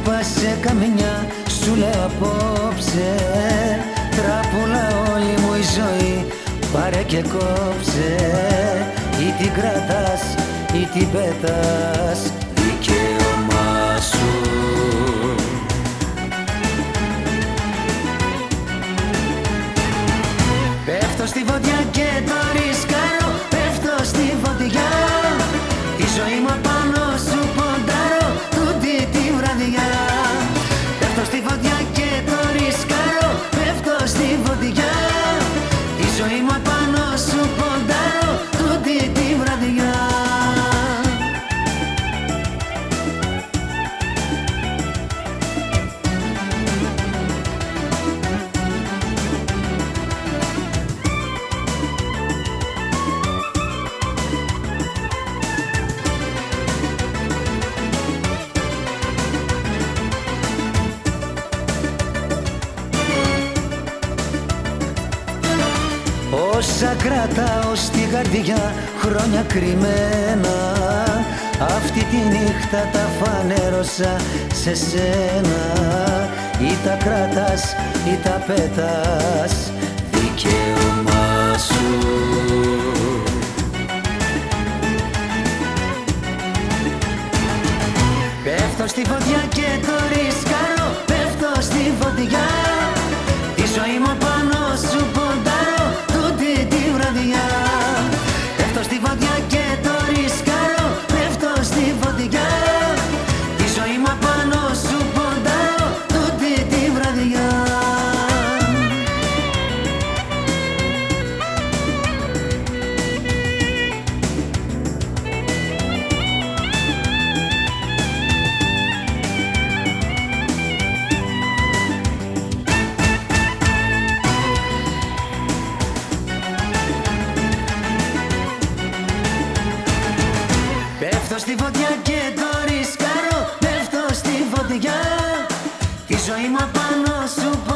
είπα σε καμιά σου λέω απόψε. Τράπουλα όλη μου η ζωή πάρε και κόψε. Ή την κρατάς ή την πέτας δικαίωμά σου. Πέφτω στη φωτιά και το Όσα κρατάω στην καρδιά χρόνια κρυμμένα. Αυτή τη νύχτα τα φανέρωσα σε σένα. Ή τα κρατάς ή τα πέτας δικαίωμά σου. Πέφτω στη φωτιά και το ρισκάρω στη φωτιά και το ρισκάρω. Πέφτω στη φωτιά. Τη ζωή μα πάνω σου